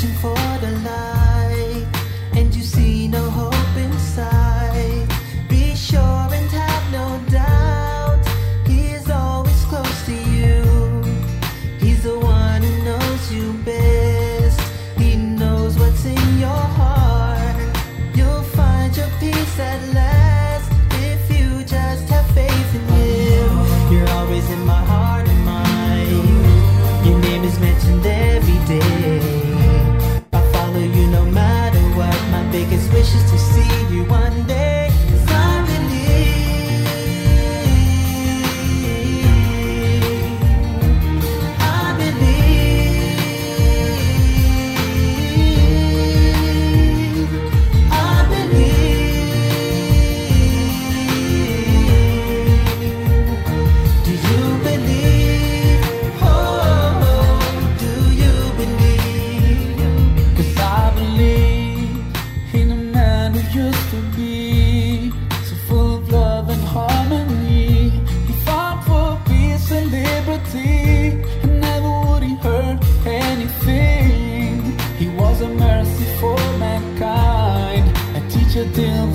reaching for the light, and you see no hope inside. Be sure and have no doubt, He is always close to you. He's the one who knows you best, He knows what's in your heart. You'll find your peace at last if you just have faith in Him. You're always in my heart and mind. Your name is mentioned every day. 天